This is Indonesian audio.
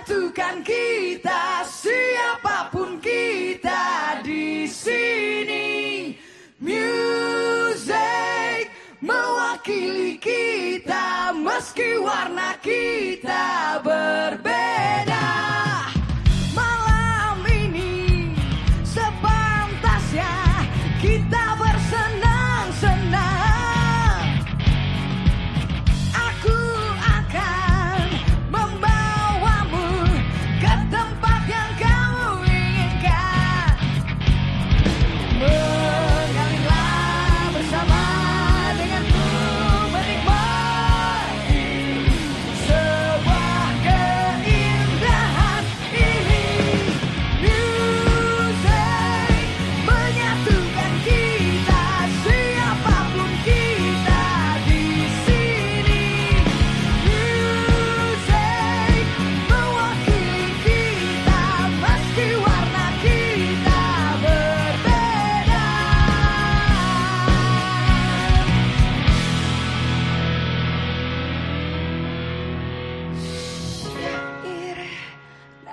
Satukan kita siapa pun kita di sini. Music mewakili kita meski warna kita berbeda.